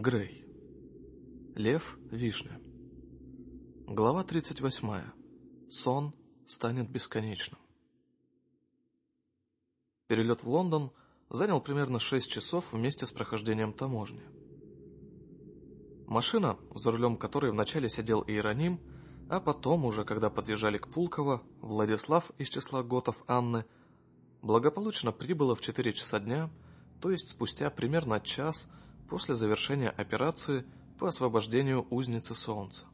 Грей. Лев Вишня. Глава 38. Сон станет бесконечным. Перелет в Лондон занял примерно 6 часов вместе с прохождением таможни. Машина, за рулем которой вначале сидел Иероним, а потом, уже когда подъезжали к Пулково, Владислав из числа готов Анны, благополучно прибыла в 4 часа дня, то есть спустя примерно час после завершения операции по освобождению узницы Солнца.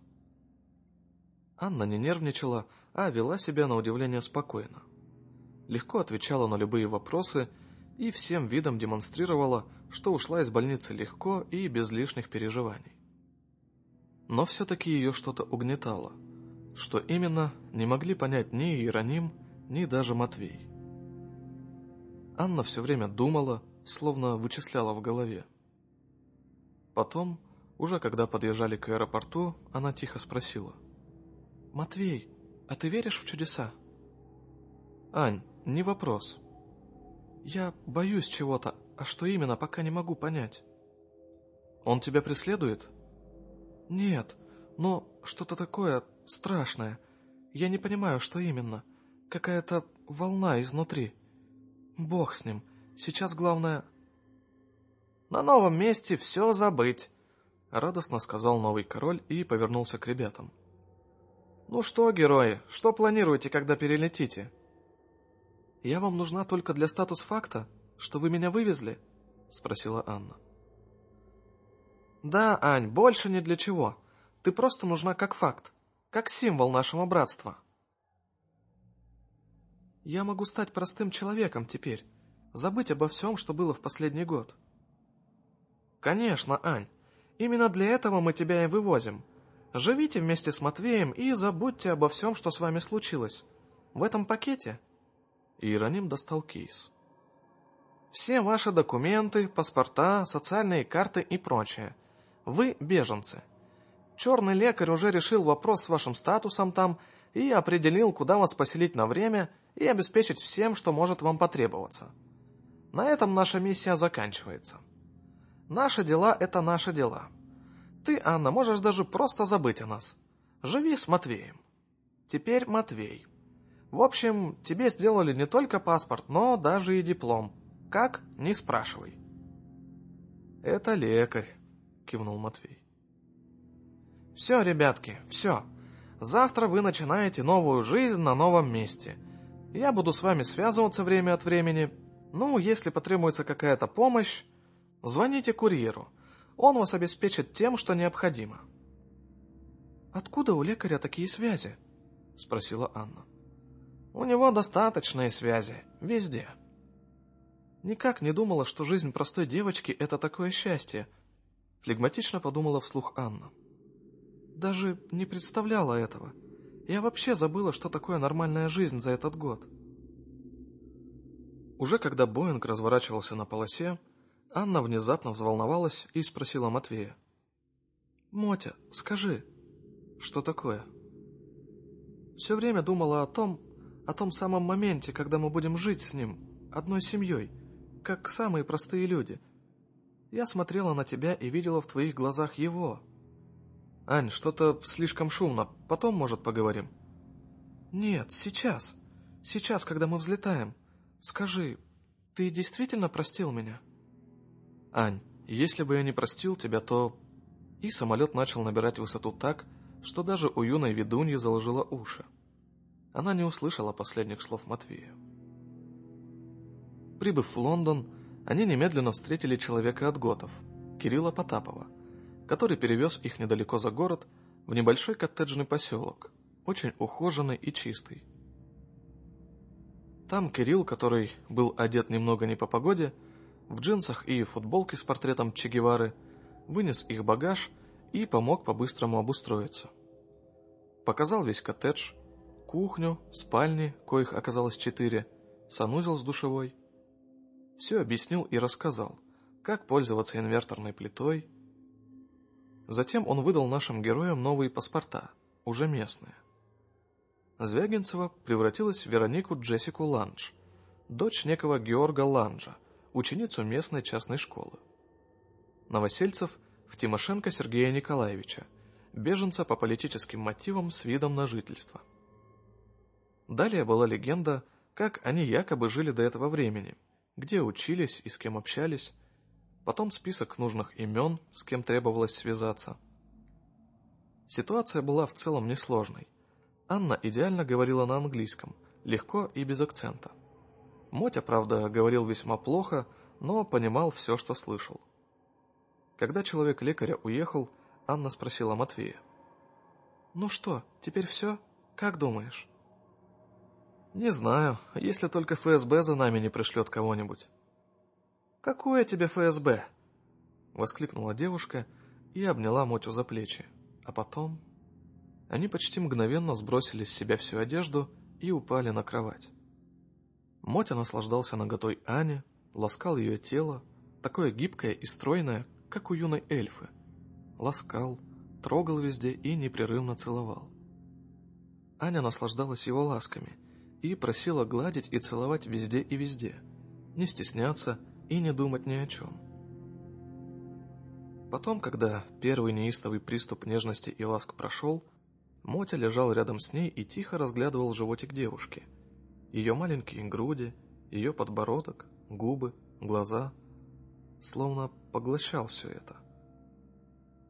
Анна не нервничала, а вела себя на удивление спокойно. Легко отвечала на любые вопросы и всем видом демонстрировала, что ушла из больницы легко и без лишних переживаний. Но все-таки ее что-то угнетало. Что именно, не могли понять ни Иероним, ни даже Матвей. Анна все время думала, словно вычисляла в голове. Потом, уже когда подъезжали к аэропорту, она тихо спросила. «Матвей, а ты веришь в чудеса?» «Ань, не вопрос». «Я боюсь чего-то, а что именно, пока не могу понять». «Он тебя преследует?» «Нет, но что-то такое страшное. Я не понимаю, что именно. Какая-то волна изнутри. Бог с ним. Сейчас главное на новом месте все забыть», — радостно сказал новый король и повернулся к ребятам. «Ну что, герои, что планируете, когда перелетите?» «Я вам нужна только для статус-факта, что вы меня вывезли?» — спросила Анна. «Да, Ань, больше ни для чего. Ты просто нужна как факт, как символ нашего братства». «Я могу стать простым человеком теперь, забыть обо всем, что было в последний год», «Конечно, Ань. Именно для этого мы тебя и вывозим. Живите вместе с Матвеем и забудьте обо всем, что с вами случилось. В этом пакете...» Иероним достал кейс. «Все ваши документы, паспорта, социальные карты и прочее. Вы беженцы. Черный лекарь уже решил вопрос с вашим статусом там и определил, куда вас поселить на время и обеспечить всем, что может вам потребоваться. На этом наша миссия заканчивается». Наши дела — это наши дела. Ты, Анна, можешь даже просто забыть о нас. Живи с Матвеем. Теперь Матвей. В общем, тебе сделали не только паспорт, но даже и диплом. Как? Не спрашивай. Это лекарь, кивнул Матвей. Все, ребятки, все. Завтра вы начинаете новую жизнь на новом месте. Я буду с вами связываться время от времени. Ну, если потребуется какая-то помощь, Звоните курьеру. Он вас обеспечит тем, что необходимо. «Откуда у лекаря такие связи?» — спросила Анна. «У него достаточные связи. Везде». Никак не думала, что жизнь простой девочки — это такое счастье. Флегматично подумала вслух Анна. Даже не представляла этого. Я вообще забыла, что такое нормальная жизнь за этот год. Уже когда Боинг разворачивался на полосе, Анна внезапно взволновалась и спросила Матвея. «Мотя, скажи, что такое?» Все время думала о том, о том самом моменте, когда мы будем жить с ним, одной семьей, как самые простые люди. Я смотрела на тебя и видела в твоих глазах его. Ань, что-то слишком шумно, потом, может, поговорим? Нет, сейчас. Сейчас, когда мы взлетаем. Скажи, ты действительно простил меня?» «Ань, если бы я не простил тебя, то...» И самолет начал набирать высоту так, что даже у юной ведуньи заложило уши. Она не услышала последних слов Матвея. Прибыв в Лондон, они немедленно встретили человека от готов, Кирилла Потапова, который перевез их недалеко за город в небольшой коттеджный поселок, очень ухоженный и чистый. Там Кирилл, который был одет немного не по погоде, в джинсах и футболке с портретом Че Гевары, вынес их багаж и помог по-быстрому обустроиться. Показал весь коттедж, кухню, спальни, коих оказалось четыре, санузел с душевой. Все объяснил и рассказал, как пользоваться инверторной плитой. Затем он выдал нашим героям новые паспорта, уже местные. Звягинцева превратилась в Веронику Джессику Ланж, дочь некого Георга Ланжа, ученицу местной частной школы. Новосельцев в Тимошенко Сергея Николаевича, беженца по политическим мотивам с видом на жительство. Далее была легенда, как они якобы жили до этого времени, где учились и с кем общались, потом список нужных имен, с кем требовалось связаться. Ситуация была в целом несложной. Анна идеально говорила на английском, легко и без акцента. Мотя, правда, говорил весьма плохо, но понимал все, что слышал. Когда человек лекаря уехал, Анна спросила Матвея. «Ну что, теперь все? Как думаешь?» «Не знаю, если только ФСБ за нами не пришлет кого-нибудь». «Какое тебе ФСБ?» — воскликнула девушка и обняла Мотю за плечи. А потом... Они почти мгновенно сбросили с себя всю одежду и упали на кровать. Мотя наслаждался наготой Ани, ласкал ее тело, такое гибкое и стройное, как у юной эльфы. Ласкал, трогал везде и непрерывно целовал. Аня наслаждалась его ласками и просила гладить и целовать везде и везде, не стесняться и не думать ни о чем. Потом, когда первый неистовый приступ нежности и ласк прошел, Мотя лежал рядом с ней и тихо разглядывал животик девушки. Ее маленькие груди, ее подбородок, губы, глаза. Словно поглощал все это.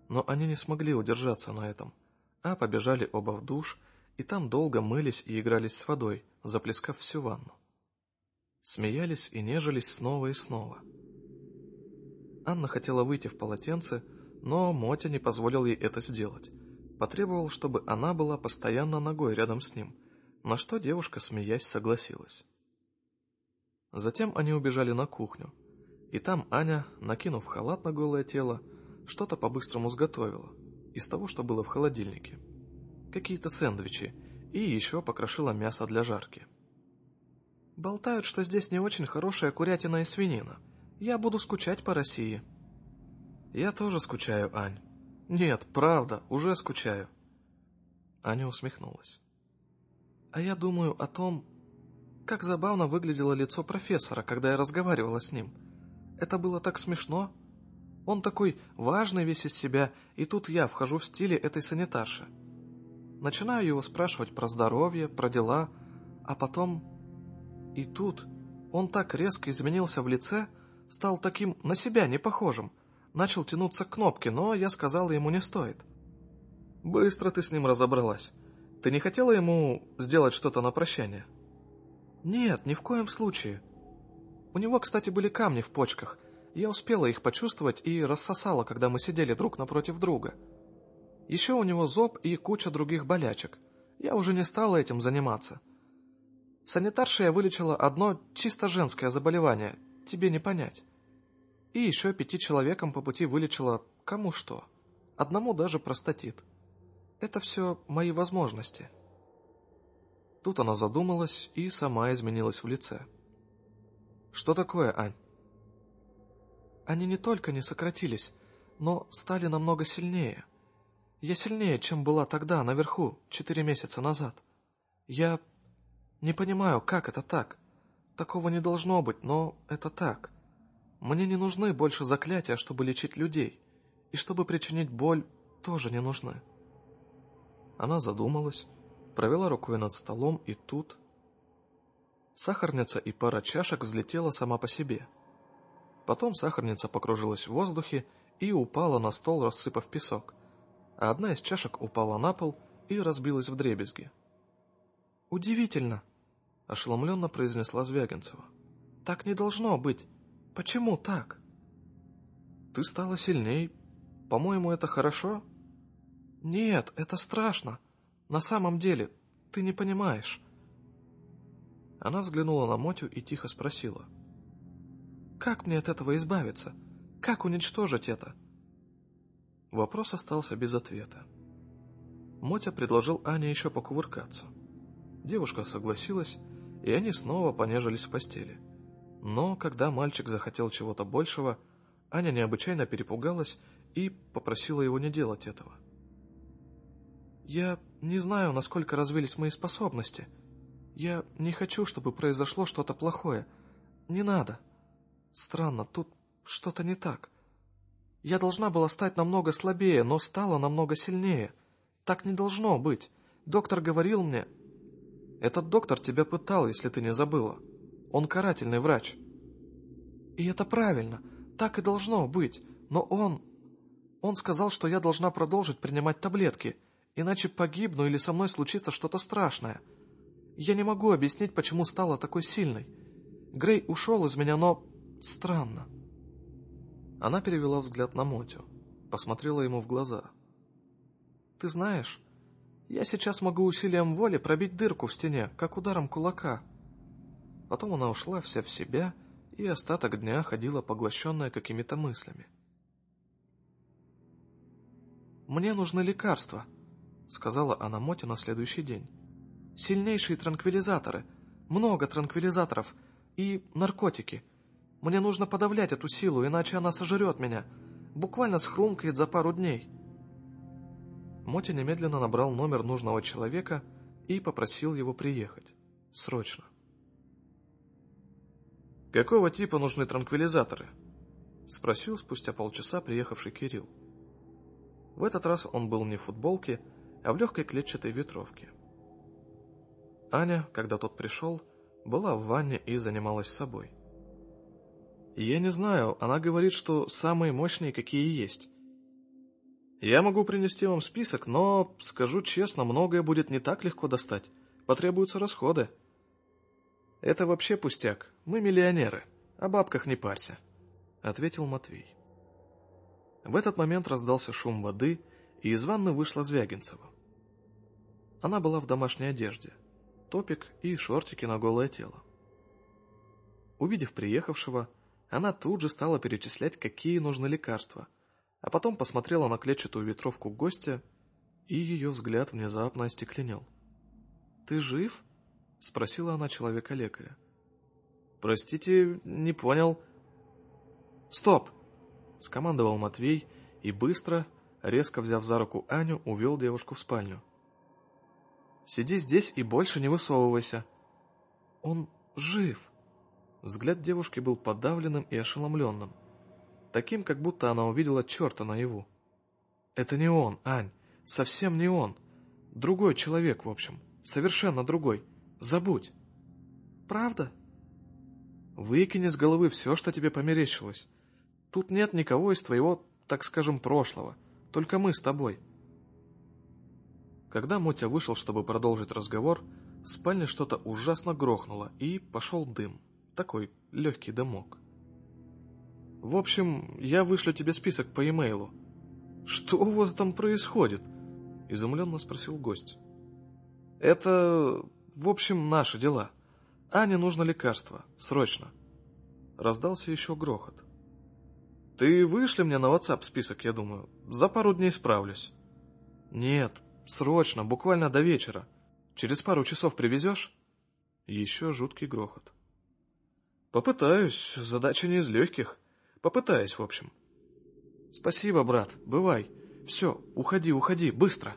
Но они не смогли удержаться на этом, а побежали оба в душ, и там долго мылись и игрались с водой, заплескав всю ванну. Смеялись и нежились снова и снова. Анна хотела выйти в полотенце, но Мотя не позволил ей это сделать. Потребовал, чтобы она была постоянно ногой рядом с ним, на что девушка, смеясь, согласилась. Затем они убежали на кухню, и там Аня, накинув халат на голое тело, что-то по-быстрому сготовила из того, что было в холодильнике. Какие-то сэндвичи, и еще покрошила мясо для жарки. Болтают, что здесь не очень хорошая курятина и свинина. Я буду скучать по России. Я тоже скучаю, Ань. Нет, правда, уже скучаю. Аня усмехнулась. А я думаю о том, как забавно выглядело лицо профессора, когда я разговаривала с ним. Это было так смешно. Он такой важный весь из себя, и тут я вхожу в стиле этой санитарши. Начинаю его спрашивать про здоровье, про дела, а потом и тут он так резко изменился в лице, стал таким на себя не похожим, начал тянуться к кнопке, но я сказала ему не стоит. Быстро ты с ним разобралась. Ты не хотела ему сделать что-то на прощание? Нет, ни в коем случае. У него, кстати, были камни в почках. Я успела их почувствовать и рассосала, когда мы сидели друг напротив друга. Еще у него зоб и куча других болячек. Я уже не стала этим заниматься. Санитарша я вылечила одно чисто женское заболевание, тебе не понять. И еще пяти человекам по пути вылечила кому что. Одному даже простатит. Это все мои возможности. Тут она задумалась и сама изменилась в лице. Что такое, Ань? Они не только не сократились, но стали намного сильнее. Я сильнее, чем была тогда, наверху, четыре месяца назад. Я не понимаю, как это так? Такого не должно быть, но это так. Мне не нужны больше заклятия, чтобы лечить людей. И чтобы причинить боль, тоже не нужны. Она задумалась, провела рукой над столом, и тут... Сахарница и пара чашек взлетела сама по себе. Потом сахарница покружилась в воздухе и упала на стол, рассыпав песок, а одна из чашек упала на пол и разбилась в дребезги. «Удивительно!» ошеломленно произнесла Звягинцева. «Так не должно быть. Почему так?» «Ты стала сильней. По-моему, это хорошо?» «Нет, это страшно. На самом деле, ты не понимаешь». Она взглянула на Мотю и тихо спросила. «Как мне от этого избавиться? Как уничтожить это?» Вопрос остался без ответа. Мотя предложил Ане еще покувыркаться. Девушка согласилась, и они снова понежились в постели. Но когда мальчик захотел чего-то большего, Аня необычайно перепугалась и попросила его не делать этого. «Я не знаю, насколько развились мои способности. Я не хочу, чтобы произошло что-то плохое. Не надо. Странно, тут что-то не так. Я должна была стать намного слабее, но стала намного сильнее. Так не должно быть. Доктор говорил мне... Этот доктор тебя пытал, если ты не забыла. Он карательный врач. И это правильно. Так и должно быть. Но он... Он сказал, что я должна продолжить принимать таблетки, иначе погибну или со мной случится что-то страшное. Я не могу объяснить, почему стала такой сильной. Грей ушел из меня, но... Странно. Она перевела взгляд на Мотю, посмотрела ему в глаза. «Ты знаешь, я сейчас могу усилием воли пробить дырку в стене, как ударом кулака». Потом она ушла вся в себя и остаток дня ходила поглощенная какими-то мыслями. «Мне нужны лекарства», — сказала она Моте на следующий день. «Сильнейшие транквилизаторы, много транквилизаторов и наркотики. Мне нужно подавлять эту силу, иначе она сожрет меня. Буквально схрумкает за пару дней. Моти немедленно набрал номер нужного человека и попросил его приехать. Срочно. «Какого типа нужны транквилизаторы?» Спросил спустя полчаса приехавший Кирилл. В этот раз он был не в футболке, а в легкой клетчатой ветровке. Аня, когда тот пришел, была в ванне и занималась собой. Я не знаю, она говорит, что самые мощные, какие есть. Я могу принести вам список, но, скажу честно, многое будет не так легко достать. Потребуются расходы. Это вообще пустяк. Мы миллионеры. О бабках не парься, — ответил Матвей. В этот момент раздался шум воды, и из ванны вышла Звягинцева. Она была в домашней одежде, топик и шортики на голое тело. Увидев приехавшего, она тут же стала перечислять, какие нужны лекарства, а потом посмотрела на клетчатую ветровку гостя, и ее взгляд внезапно остекленел. «Ты жив?» — спросила она человека-лекаря. «Простите, не понял». «Стоп!» — скомандовал Матвей и быстро, резко взяв за руку Аню, увел девушку в спальню. «Сиди здесь и больше не высовывайся». «Он жив!» Взгляд девушки был подавленным и ошеломленным. Таким, как будто она увидела черта наяву. «Это не он, Ань, совсем не он. Другой человек, в общем, совершенно другой. Забудь». «Правда?» «Выкини с головы все, что тебе померещилось. Тут нет никого из твоего, так скажем, прошлого. Только мы с тобой». Когда Мотя вышел, чтобы продолжить разговор, в спальне что-то ужасно грохнуло, и пошел дым такой легкий дымок. В общем, я вышлю тебе список по имейлу. Что у вас там происходит? Изумленно спросил гость. Это, в общем, наши дела. Ане нужно лекарство, срочно. Раздался еще грохот. Ты вышли мне на WhatsApp список, я думаю. За пару дней справлюсь. Нет, срочно, буквально до вечера. Через пару часов привезешь? Еще жуткий грохот. Попытаюсь, задача не из легких. Попытаюсь, в общем. Спасибо, брат, бывай. Все, уходи, уходи, быстро.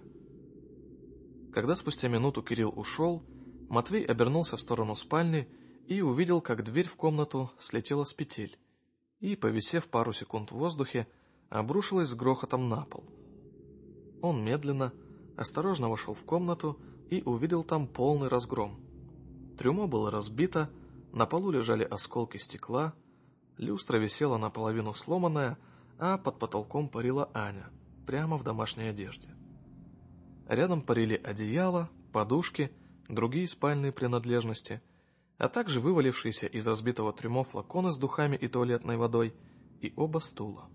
Когда спустя минуту Кирилл ушел, Матвей обернулся в сторону спальни и увидел, как дверь в комнату слетела с петель и, повисев пару секунд в воздухе, обрушилась с грохотом на пол. Он медленно, осторожно вошел в комнату и увидел там полный разгром. Трюмо было разбито, на полу лежали осколки стекла, люстра висела наполовину сломанная, а под потолком парила Аня, прямо в домашней одежде. Рядом парили одеяло, подушки, другие спальные принадлежности, а также вывалившиеся из разбитого трюмо флаконы с духами и туалетной водой и оба стула.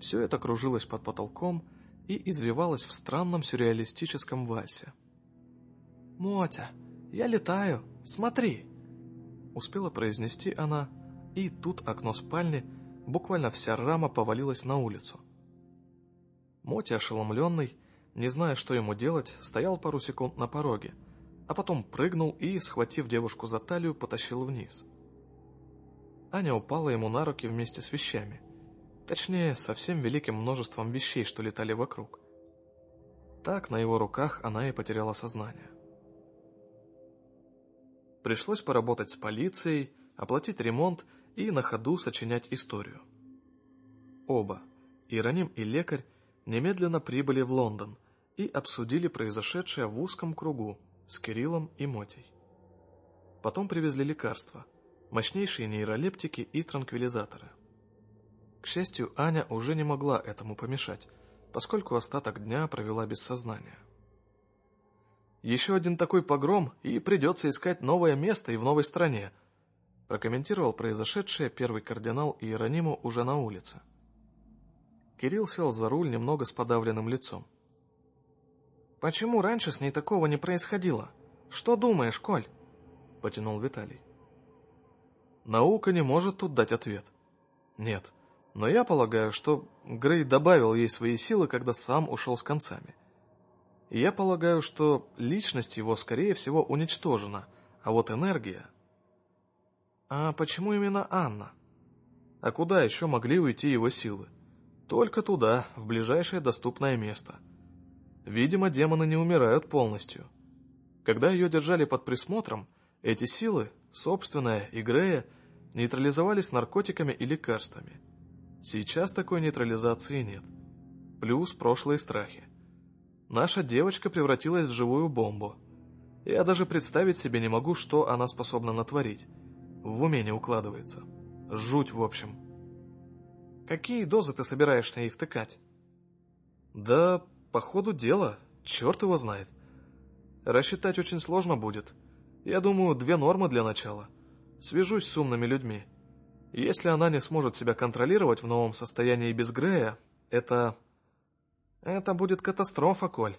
Все это кружилось под потолком и извивалось в странном сюрреалистическом вальсе. «Мотя, я летаю, смотри!» Успела произнести она, и тут окно спальни, буквально вся рама повалилась на улицу. Моти, ошеломленный, не зная, что ему делать, стоял пару секунд на пороге, а потом прыгнул и, схватив девушку за талию, потащил вниз. Аня упала ему на руки вместе с вещами. Точнее, со всем великим множеством вещей, что летали вокруг. Так на его руках она и потеряла сознание. Пришлось поработать с полицией, оплатить ремонт и на ходу сочинять историю. Оба, Ироним и лекарь, немедленно прибыли в Лондон и обсудили произошедшее в узком кругу с Кириллом и Мотей. Потом привезли лекарства, мощнейшие нейролептики и транквилизаторы. К счастью, Аня уже не могла этому помешать, поскольку остаток дня провела без сознания. «Еще один такой погром, и придется искать новое место и в новой стране», прокомментировал произошедшее первый кардинал Иерониму уже на улице. Кирилл сел за руль немного с подавленным лицом. «Почему раньше с ней такого не происходило? Что думаешь, Коль?» — потянул Виталий. Наука не может тут дать ответ. Нет, но я полагаю, что Грей добавил ей свои силы, когда сам ушел с концами. Я полагаю, что личность его, скорее всего, уничтожена, а вот энергия... А почему именно Анна? А куда еще могли уйти его силы? Только туда, в ближайшее доступное место. Видимо, демоны не умирают полностью. Когда ее держали под присмотром, эти силы, собственная и Грея, нейтрализовались наркотиками и лекарствами. Сейчас такой нейтрализации нет. Плюс прошлые страхи. Наша девочка превратилась в живую бомбу. Я даже представить себе не могу, что она способна натворить. В уме не укладывается. Жуть, в общем. Какие дозы ты собираешься ей втыкать? Да, по ходу дела, черт его знает. Рассчитать очень сложно будет. Я думаю, две нормы для начала. Свяжусь с умными людьми. Если она не сможет себя контролировать в новом состоянии без Грея, это... Это будет катастрофа, Коль.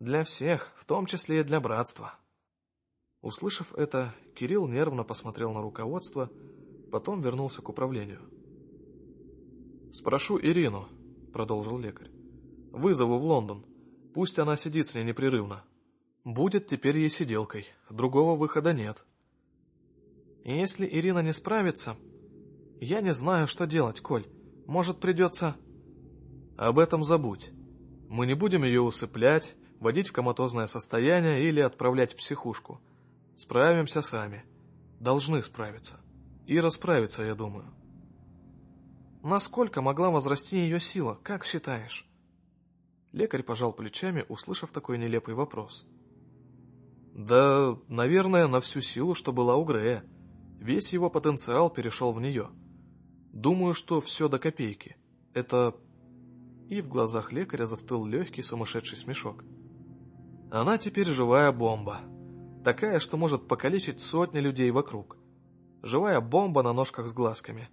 Для всех, в том числе и для братства. Услышав это, Кирилл нервно посмотрел на руководство, потом вернулся к управлению. «Спрошу Ирину», — продолжил лекарь. «Вызову в Лондон. Пусть она сидит с ней непрерывно. Будет теперь ей сиделкой. Другого выхода нет». «Если Ирина не справится, я не знаю, что делать, Коль. Может, придется...» «Об этом забудь. Мы не будем ее усыплять, водить в коматозное состояние или отправлять в психушку. Справимся сами. Должны справиться. И расправиться, я думаю». Насколько могла возрасти ее сила, как считаешь? Лекарь пожал плечами, услышав такой нелепый вопрос. Да, наверное, на всю силу, что была у Грея. Весь его потенциал перешел в нее. Думаю, что все до копейки. Это... И в глазах лекаря застыл легкий сумасшедший смешок. Она теперь живая бомба. Такая, что может покалечить сотни людей вокруг. Живая бомба на ножках с глазками.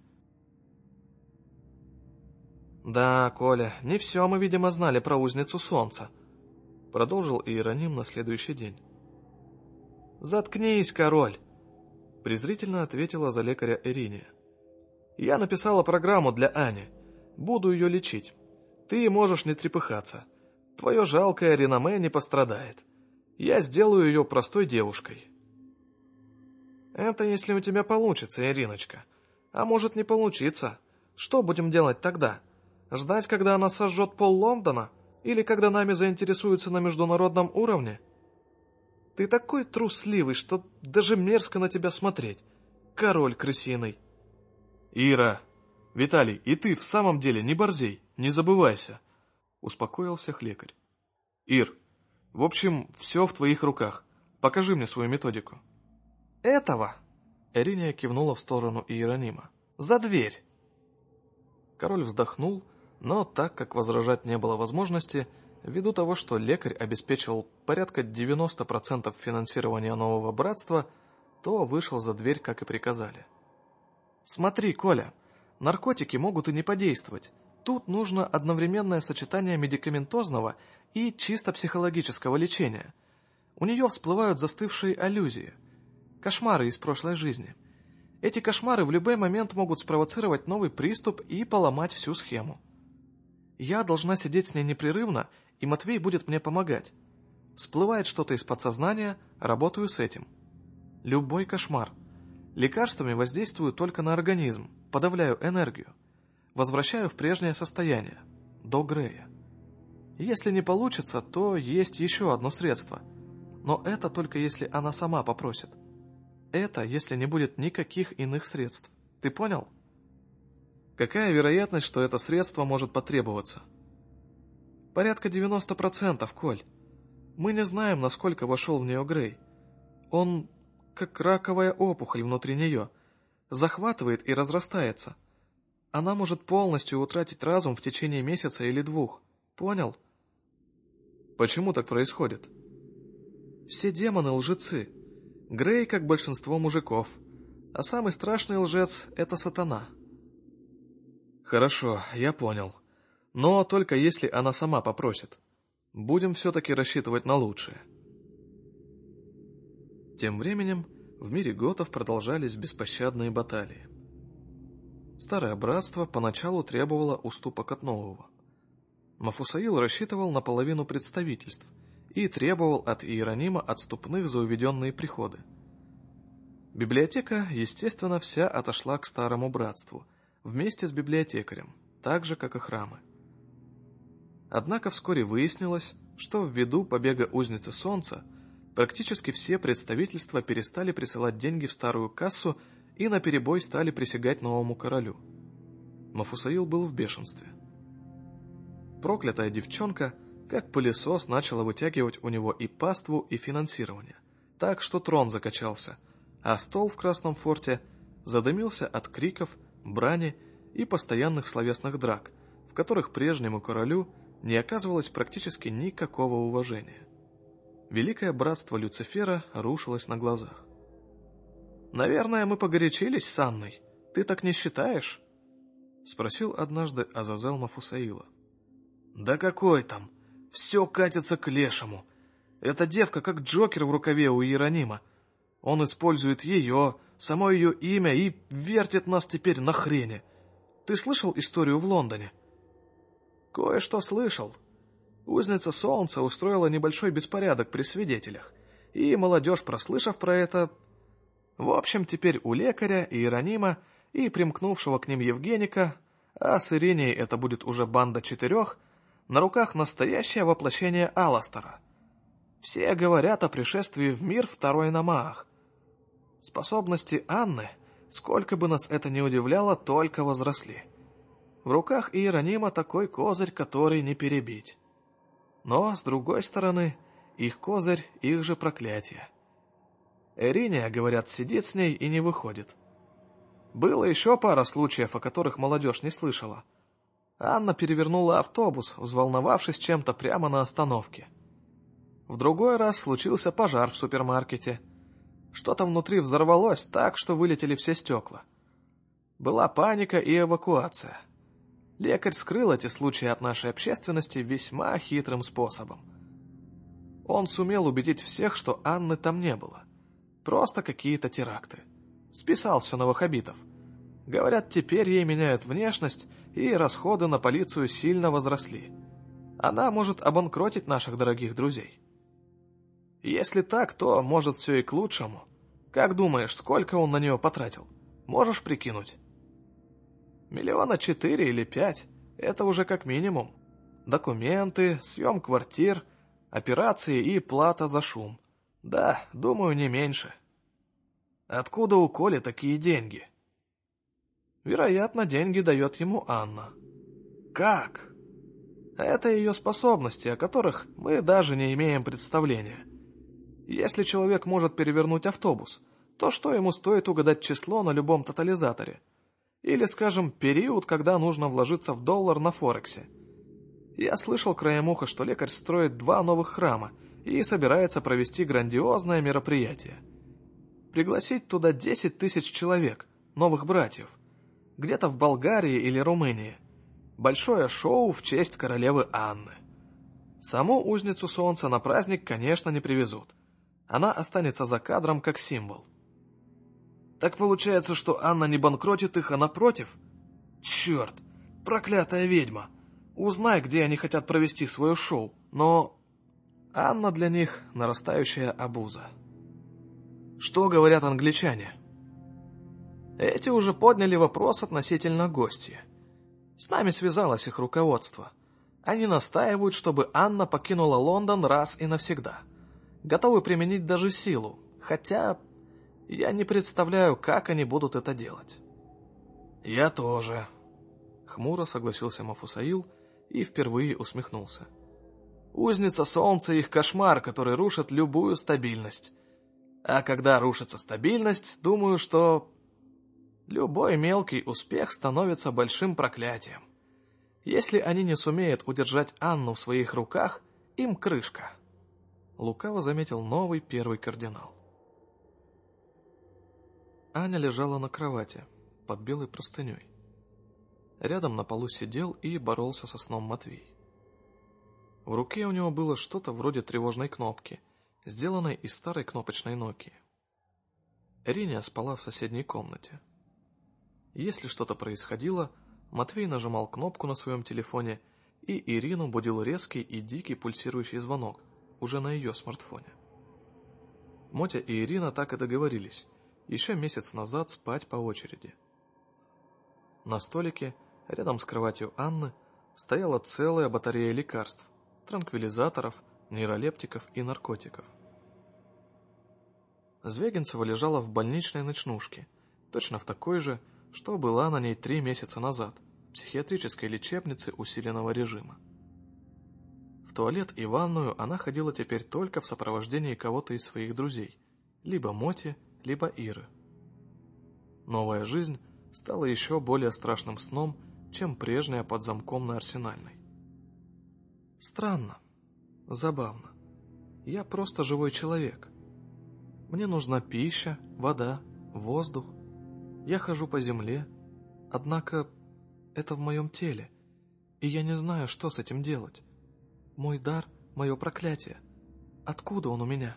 «Да, Коля, не все мы, видимо, знали про узницу солнца», — продолжил Иероним на следующий день. «Заткнись, король!» — презрительно ответила за лекаря Эриния. «Я написала программу для Ани. Буду ее лечить. Ты можешь не трепыхаться. Твое жалкое реноме не пострадает. Я сделаю ее простой девушкой». «Это если у тебя получится, Ириночка. А может не получиться. Что будем делать тогда?» Ждать, когда она сожжет пол Лондона? Или когда нами заинтересуются на международном уровне? Ты такой трусливый, что даже мерзко на тебя смотреть. Король крысиный. Ира! Виталий, и ты в самом деле не борзей, не забывайся. Успокоил всех лекарь. Ир, в общем, все в твоих руках. Покажи мне свою методику. Этого? Эриния кивнула в сторону Иеронима. За дверь. Король вздохнул но так как возражать не было возможности, ввиду того, что лекарь обеспечивал порядка 90% финансирования нового братства, то вышел за дверь, как и приказали. «Смотри, Коля, наркотики могут и не подействовать. Тут нужно одновременное сочетание медикаментозного и чисто психологического лечения. У нее всплывают застывшие аллюзии, кошмары из прошлой жизни. Эти кошмары в любой момент могут спровоцировать новый приступ и поломать всю схему. Я должна сидеть с ней непрерывно, и Матвей будет мне помогать. Всплывает что-то из подсознания, работаю с этим. Любой кошмар. Лекарствами воздействую только на организм, подавляю энергию. Возвращаю в прежнее состояние, до Грея. Если не получится, то есть еще одно средство. Но это только если она сама попросит. Это если не будет никаких иных средств. Ты понял? Какая вероятность, что это средство может потребоваться? Порядка 90%, Коль. Мы не знаем, насколько вошел в нее Грей. Он как раковая опухоль внутри нее. Захватывает и разрастается. Она может полностью утратить разум в течение месяца или двух. Понял? Почему так происходит? Все демоны лжецы. Грей, как большинство мужиков. А самый страшный лжец — это сатана. Хорошо, я понял. Но только если она сама попросит. Будем все-таки рассчитывать на лучшее. Тем временем в мире готов продолжались беспощадные баталии. Старое братство поначалу требовало уступок от нового. Мафусаил рассчитывал на половину представительств и требовал от Иеронима отступных за уведенные приходы. Библиотека, естественно, вся отошла к старому братству, вместе с библиотекарем, так же, как и храмы. Однако вскоре выяснилось, что ввиду побега узницы Солнца практически все представительства перестали присылать деньги в старую кассу и наперебой стали присягать новому королю. Мафусаил был в бешенстве. Проклятая девчонка, как пылесос, начала вытягивать у него и паству, и финансирование, так что трон закачался, а стол в Красном форте задымился от криков, брани и постоянных словесных драк, в которых прежнему королю не оказывалось практически никакого уважения. Великое братство Люцифера рушилось на глазах. «Наверное, мы погорячились с Анной. Ты так не считаешь?» — спросил однажды Азазел Мафусаила. «Да какой там? Все катится к лешему. Эта девка как Джокер в рукаве у Иеронима. Он использует ее, само ее имя и вертит нас теперь на хрене. Ты слышал историю в Лондоне?» Кое-что слышал. Узница Солнца устроила небольшой беспорядок при свидетелях, и молодежь, прослышав про это... В общем, теперь у лекаря, и Иеронима, и примкнувшего к ним Евгеника, а с Ириней это будет уже банда четырех, на руках настоящее воплощение Аластера. Все говорят о пришествии в мир второй на Маах. Способности Анны, сколько бы нас это ни удивляло, только возросли. В руках Иеронима такой козырь, который не перебить. Но, с другой стороны, их козырь — их же проклятие. Эриния, говорят, сидит с ней и не выходит. Было еще пара случаев, о которых молодежь не слышала. Анна перевернула автобус, взволновавшись чем-то прямо на остановке. В другой раз случился пожар в супермаркете. Что-то внутри взорвалось так, что вылетели все стекла. Была паника и эвакуация. Лекарь скрыл эти случаи от нашей общественности весьма хитрым способом. Он сумел убедить всех, что Анны там не было. Просто какие-то теракты. Списал все на ваххабитов. Говорят, теперь ей меняют внешность, и расходы на полицию сильно возросли. Она может обанкротить наших дорогих друзей. Если так, то, может, все и к лучшему. Как думаешь, сколько он на нее потратил? Можешь прикинуть? Миллиона четыре или пять – это уже как минимум. Документы, съем квартир, операции и плата за шум. Да, думаю, не меньше. Откуда у Коли такие деньги? Вероятно, деньги дает ему Анна. Как? Это ее способности, о которых мы даже не имеем представления. Если человек может перевернуть автобус, то что ему стоит угадать число на любом тотализаторе – или, скажем, период, когда нужно вложиться в доллар на Форексе. Я слышал краем уха, что лекарь строит два новых храма и собирается провести грандиозное мероприятие. Пригласить туда 10 тысяч человек, новых братьев. Где-то в Болгарии или Румынии. Большое шоу в честь королевы Анны. Саму узницу солнца на праздник, конечно, не привезут. Она останется за кадром как символ. Так получается, что Анна не банкротит их, а напротив? Черт, проклятая ведьма. Узнай, где они хотят провести свое шоу, но... Анна для них нарастающая обуза. Что говорят англичане? Эти уже подняли вопрос относительно гостей. С нами связалось их руководство. Они настаивают, чтобы Анна покинула Лондон раз и навсегда. Готовы применить даже силу, хотя я не представляю, как они будут это делать. Я тоже. Хмуро согласился Мафусаил и впервые усмехнулся. Узница солнца — их кошмар, который рушит любую стабильность. А когда рушится стабильность, думаю, что любой мелкий успех становится большим проклятием. Если они не сумеют удержать Анну в своих руках, им крышка. Лукаво заметил новый первый кардинал. Аня лежала на кровати, под белой простыней. Рядом на полу сидел и боролся со сном Матвей. В руке у него было что-то вроде тревожной кнопки, сделанной из старой кнопочной Nokia. Риня спала в соседней комнате. Если что-то происходило, Матвей нажимал кнопку на своем телефоне, и Ирину будил резкий и дикий пульсирующий звонок, уже на ее смартфоне. Мотя и Ирина так и договорились, еще месяц назад спать по очереди. На столике, рядом с кроватью Анны, стояла целая батарея лекарств, транквилизаторов, нейролептиков и наркотиков. Звягинцева лежала в больничной ночнушке, точно в такой же, что была на ней три месяца назад, в психиатрической лечебнице усиленного режима. В туалет и ванную она ходила теперь только в сопровождении кого-то из своих друзей, либо Моти, либо Иры. Новая жизнь стала еще более страшным сном, чем прежняя под замком на Арсенальной. Странно. Забавно. Я просто живой человек. Мне нужна пища, вода, воздух. Я хожу по земле. Однако это в моем теле, и я не знаю, что с этим делать. Мой дар — мое проклятие. Откуда он у меня?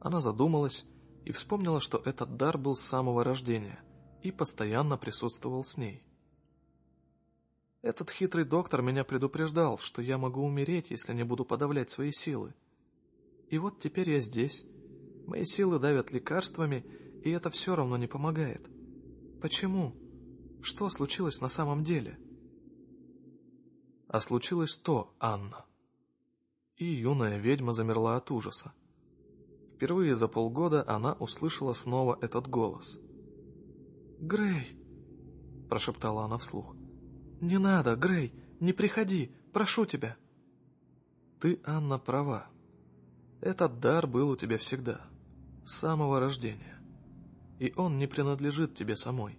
Она задумалась и вспомнила, что этот дар был с самого рождения и постоянно присутствовал с ней. Этот хитрый доктор меня предупреждал, что я могу умереть, если не буду подавлять свои силы. И вот теперь я здесь. Мои силы давят лекарствами, и это все равно не помогает. Почему? Что случилось на самом деле? А случилось то, Анна. И юная ведьма замерла от ужаса. Впервые за полгода она услышала снова этот голос. «Грей!» – прошептала она вслух. «Не надо, Грей, не приходи, прошу тебя». Ты, Анна, права. Этот дар был у тебя всегда, с самого рождения. И он не принадлежит тебе самой.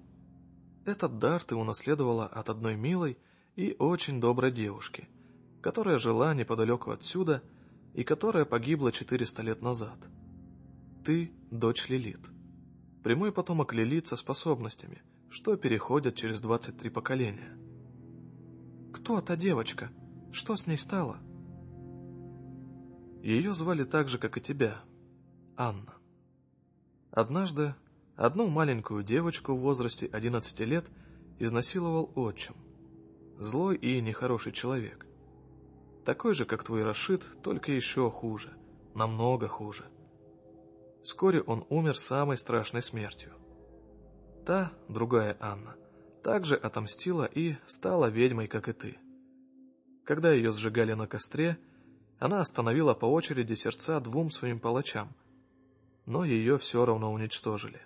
Этот дар ты унаследовала от одной милой и очень доброй девушки, которая жила неподалеку отсюда и которая погибла 400 лет назад. Ты – дочь Лилит. Прямой потомок Лилит со способностями, что переходят через 23 поколения – кто та девочка? Что с ней стало? Ее звали так же, как и тебя, Анна. Однажды одну маленькую девочку в возрасте 11 лет изнасиловал отчим. Злой и нехороший человек. Такой же, как твой Рашид, только еще хуже, намного хуже. Вскоре он умер самой страшной смертью. Та, другая Анна, также отомстила и стала ведьмой, как и ты. Когда ее сжигали на костре, она остановила по очереди сердца двум своим палачам, но ее все равно уничтожили.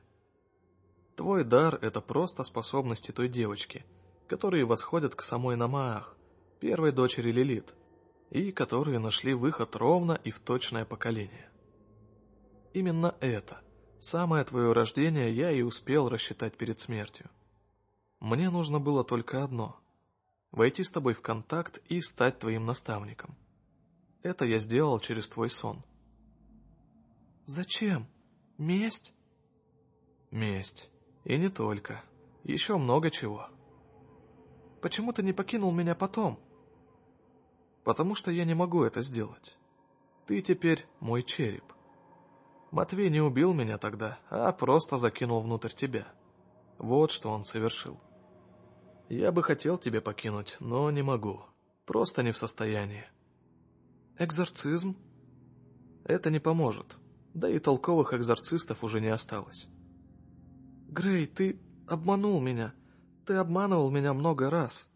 Твой дар — это просто способности той девочки, которые восходят к самой Намаах, первой дочери Лилит, и которые нашли выход ровно и в точное поколение. Именно это, самое твое рождение, я и успел рассчитать перед смертью. Мне нужно было только одно — войти с тобой в контакт и стать твоим наставником. Это я сделал через твой сон. Зачем? Месть? Месть. И не только. Еще много чего. Почему ты не покинул меня потом? Потому что я не могу это сделать. Ты теперь мой череп. Матвей не убил меня тогда, а просто закинул внутрь тебя. Вот что он совершил. Я бы хотел тебя покинуть, но не могу. Просто не в состоянии. Экзорцизм? Это не поможет. Да и толковых экзорцистов уже не осталось. Грей, ты обманул меня. Ты обманывал меня много раз.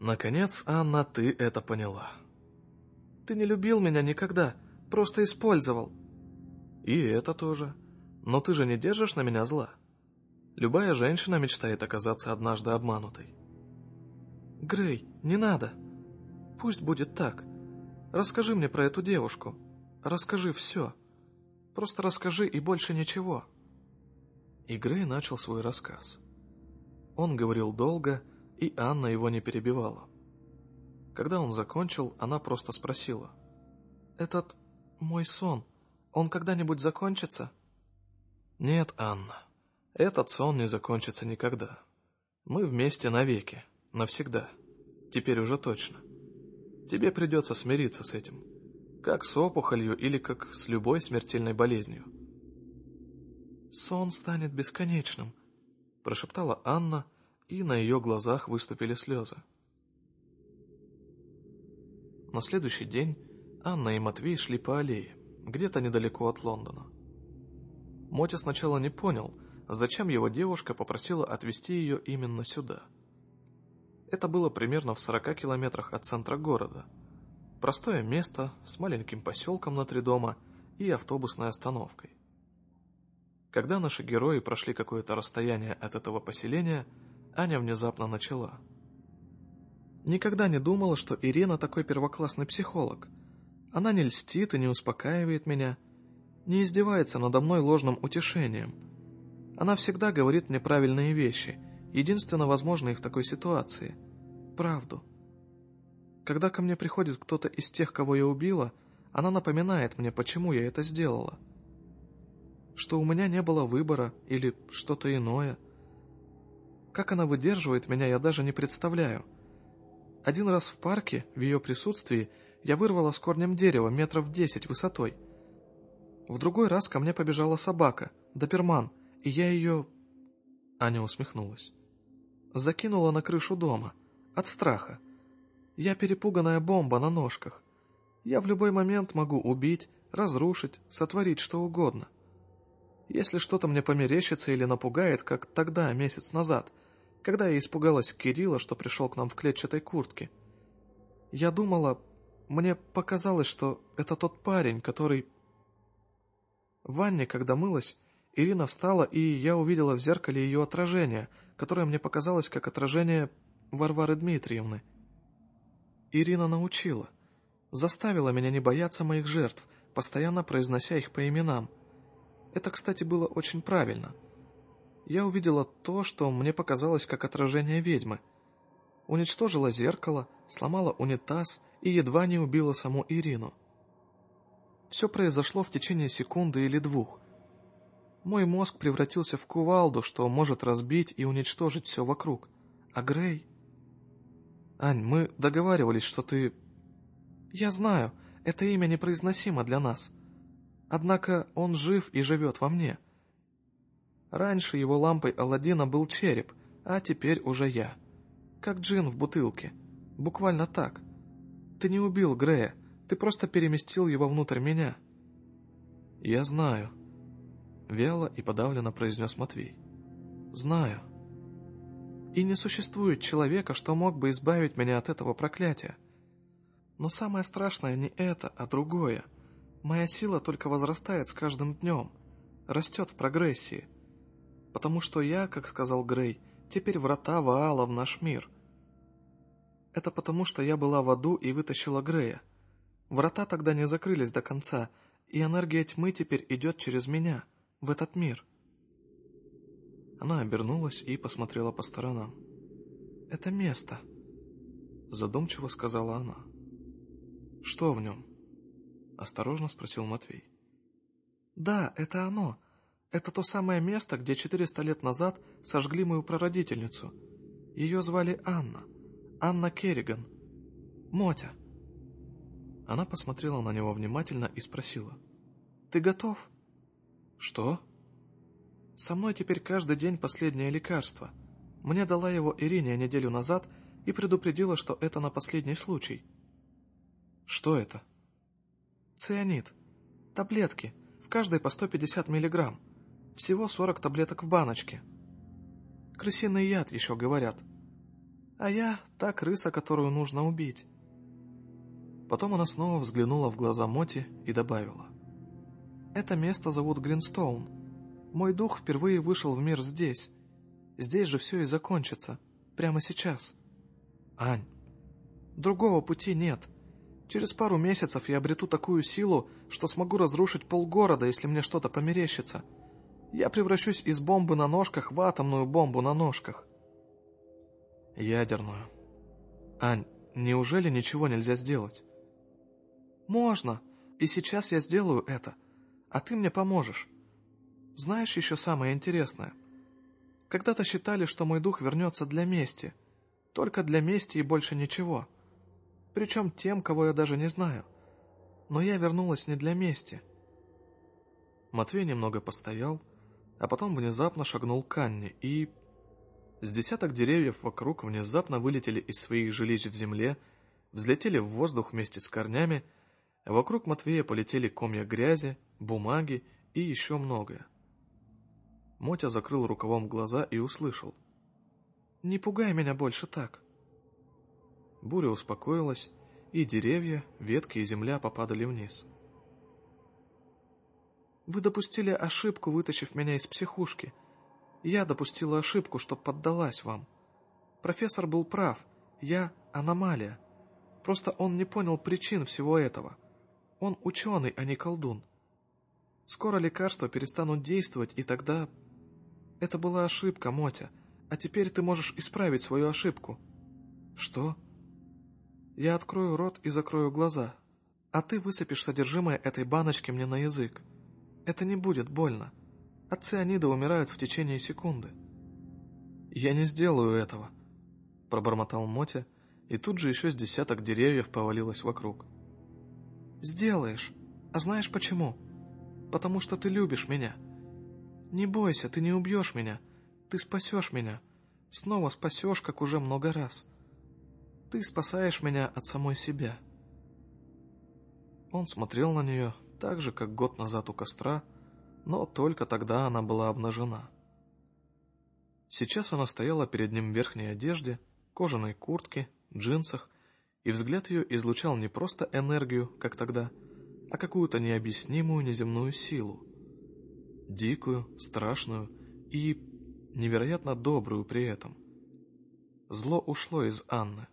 Наконец, Анна, ты это поняла. Ты не любил меня никогда, просто использовал. И это тоже. Но ты же не держишь на меня зла. Любая женщина мечтает оказаться однажды обманутой. «Грей, не надо. Пусть будет так. Расскажи мне про эту девушку. Расскажи все. Просто расскажи и больше ничего». И Грей начал свой рассказ. Он говорил долго, и Анна его не перебивала. Когда он закончил, она просто спросила. «Этот мой сон, он когда-нибудь закончится?» «Нет, Анна, этот сон не закончится никогда. Мы вместе навеки, навсегда. Теперь уже точно. Тебе придется смириться с этим. Как с опухолью или как с любой смертельной болезнью». «Сон станет бесконечным», — прошептала Анна, и на ее глазах выступили слезы. На следующий день Анна и Матвей шли по аллее, где-то недалеко от Лондона. Мотя сначала не понял, зачем его девушка попросила отвезти ее именно сюда. Это было примерно в 40 километрах от центра города. Простое место с маленьким поселком на три дома и автобусной остановкой. Когда наши герои прошли какое-то расстояние от этого поселения, Аня внезапно начала. «Никогда не думала, что Ирина такой первоклассный психолог. Она не льстит и не успокаивает меня, не издевается надо мной ложным утешением. Она всегда говорит мне правильные вещи, единственно возможные в такой ситуации. Правду. Когда ко мне приходит кто-то из тех, кого я убила, она напоминает мне, почему я это сделала. Что у меня не было выбора или что-то иное. Как она выдерживает меня, я даже не представляю. Один раз в парке, в ее присутствии, я вырвала с корнем дерева метров десять высотой. В другой раз ко мне побежала собака, доберман, и я ее... Аня усмехнулась. Закинула на крышу дома. От страха. Я перепуганная бомба на ножках. Я в любой момент могу убить, разрушить, сотворить что угодно. Если что-то мне померещится или напугает, как тогда, месяц назад, когда я испугалась Кирилла, что пришел к нам в клетчатой куртке. Я думала, мне показалось, что это тот парень, который... В ванне, когда мылась, Ирина встала, и я увидела в зеркале ее отражение, которое мне показалось как отражение Варвары Дмитриевны. Ирина научила, заставила меня не бояться моих жертв, постоянно произнося их по именам. Это, кстати, было очень правильно. Я увидела то, что мне показалось как отражение ведьмы. Уничтожила зеркало, сломала унитаз и едва не убила саму Ирину. Все произошло в течение секунды или двух. Мой мозг превратился в кувалду, что может разбить и уничтожить все вокруг. А Грей... Ань, мы договаривались, что ты... Я знаю, это имя непроизносимо для нас. Однако он жив и живет во мне. Раньше его лампой Аладдина был череп, а теперь уже я. Как джин в бутылке. Буквально так. Ты не убил Грея, ты просто переместил его внутрь меня. Я знаю. Вяло и подавленно произнес Матвей. Знаю. И не существует человека, что мог бы избавить меня от этого проклятия. Но самое страшное не это, а другое. Моя сила только возрастает с каждым днем, растет в прогрессии. Потому что я, как сказал Грей, теперь врата Ваала в наш мир. Это потому, что я была в аду и вытащила Грея. Врата тогда не закрылись до конца, и энергия тьмы теперь идет через меня, в этот мир. Она обернулась и посмотрела по сторонам. «Это место», — задумчиво сказала она. «Что в нем?» — осторожно спросил Матвей. «Да, это оно. Это то самое место, где четыреста лет назад сожгли мою прародительницу. Ее звали Анна. Анна Керриган. Мотя». Она посмотрела на него внимательно и спросила. «Ты готов?» «Что?» «Со мной теперь каждый день последнее лекарство. Мне дала его Ирине неделю назад и предупредила, что это на последний случай». «Что это?» «Цианид. Таблетки. В каждой по 150 миллиграмм. Всего 40 таблеток в баночке. Крысиный яд, еще говорят. А я — та крыса, которую нужно убить». Потом она снова взглянула в глаза Моти и добавила. «Это место зовут Гринстоун. Мой дух впервые вышел в мир здесь, Здесь же все и закончится. Прямо сейчас. Ань, другого пути нет. Через пару месяцев я обрету такую силу, что смогу разрушить полгорода, если мне что-то померещится. Я превращусь из бомбы на ножках в атомную бомбу на ножках. Ядерную. Ань, неужели ничего нельзя сделать? Можно, и сейчас я сделаю это, а ты мне поможешь. Знаешь еще самое интересное? Когда-то считали, что мой дух вернется для мести. Только для мести и больше ничего. Причем тем, кого я даже не знаю. Но я вернулась не для мести. Матвей немного постоял, а потом внезапно шагнул к Анне и... С десяток деревьев вокруг внезапно вылетели из своих жилищ в земле, взлетели в воздух вместе с корнями, а вокруг Матвея полетели комья грязи, бумаги и еще многое. Мотя закрыл рукавом глаза и услышал. «Не пугай меня больше так». Буря успокоилась, и деревья, ветки и земля попадали вниз. «Вы допустили ошибку, вытащив меня из психушки. Я допустила ошибку, что поддалась вам. Профессор был прав, я аномалия. Просто он не понял причин всего этого. Он ученый, а не колдун. Скоро лекарства перестанут действовать, и тогда это была ошибка, Мотя. А теперь ты можешь исправить свою ошибку. Что? Я открою рот и закрою глаза, а ты высыпешь содержимое этой баночки мне на язык. Это не будет больно. От цианида умирают в течение секунды. Я не сделаю этого, пробормотал Мотя, и тут же еще с десяток деревьев повалилось вокруг. Сделаешь. А знаешь почему? Потому что ты любишь меня. Не бойся, ты не убьешь меня. Ты спасешь меня. Снова спасешь, как уже много раз. Ты спасаешь меня от самой себя. Он смотрел на нее так же, как год назад у костра, но только тогда она была обнажена. Сейчас она стояла перед ним в верхней одежде, кожаной куртке, джинсах, и взгляд ее излучал не просто энергию, как тогда, а какую-то необъяснимую неземную силу дикую, страшную и невероятно добрую при этом. Зло ушло из Анны.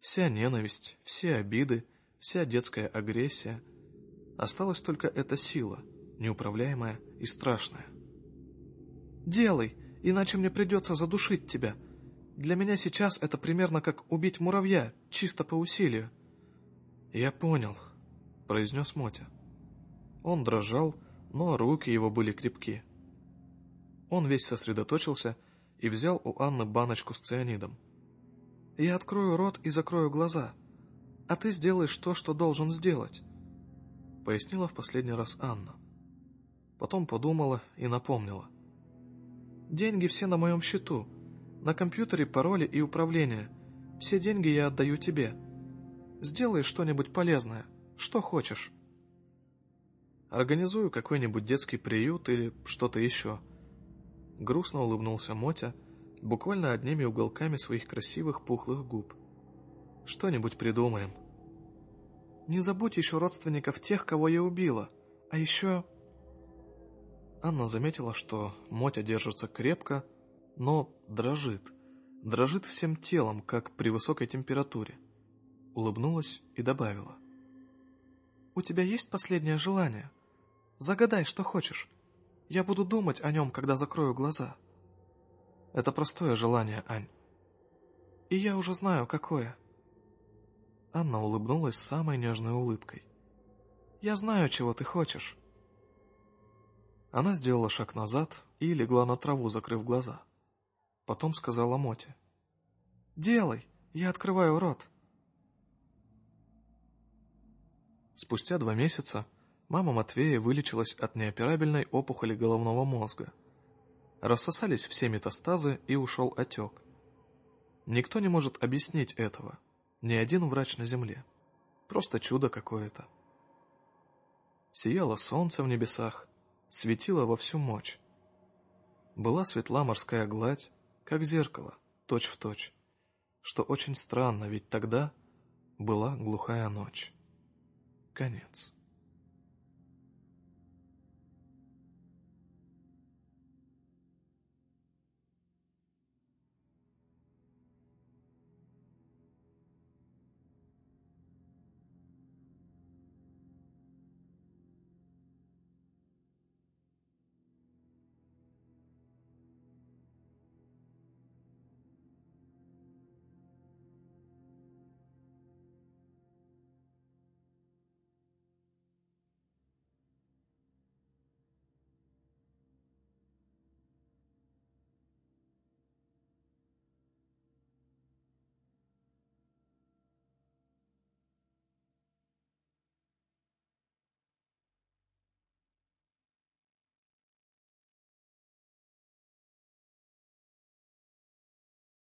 Вся ненависть, все обиды, вся детская агрессия. Осталась только эта сила, неуправляемая и страшная. «Делай, иначе мне придется задушить тебя. Для меня сейчас это примерно как убить муравья, чисто по усилию». «Я понял», — произнес Мотя. Он дрожал, но руки его были крепки. Он весь сосредоточился и взял у Анны баночку с цианидом. «Я открою рот и закрою глаза, а ты сделаешь то, что должен сделать», — пояснила в последний раз Анна. Потом подумала и напомнила. «Деньги все на моем счету, на компьютере пароли и управление. Все деньги я отдаю тебе. Сделай что-нибудь полезное, что хочешь». Организую какой-нибудь детский приют или что-то еще. Грустно улыбнулся Мотя, буквально одними уголками своих красивых пухлых губ. Что-нибудь придумаем. Не забудь еще родственников тех, кого я убила. А еще... Анна заметила, что Мотя держится крепко, но дрожит. Дрожит всем телом, как при высокой температуре. Улыбнулась и добавила. «У тебя есть последнее желание?» Загадай, что хочешь. Я буду думать о нем, когда закрою глаза. Это простое желание, Ань. И я уже знаю, какое. Анна улыбнулась самой нежной улыбкой. Я знаю, чего ты хочешь. Она сделала шаг назад и легла на траву, закрыв глаза. Потом сказала Моте. «Делай, я открываю рот». Спустя два месяца Мама Матвея вылечилась от неоперабельной опухоли головного мозга. Рассосались все метастазы и ушел отек. Никто не может объяснить этого, ни один врач на земле. Просто чудо какое-то. Сияло солнце в небесах, светило во всю мощь. Была светла морская гладь, как зеркало, точь в точь, что очень странно, ведь тогда была глухая ночь. Конец.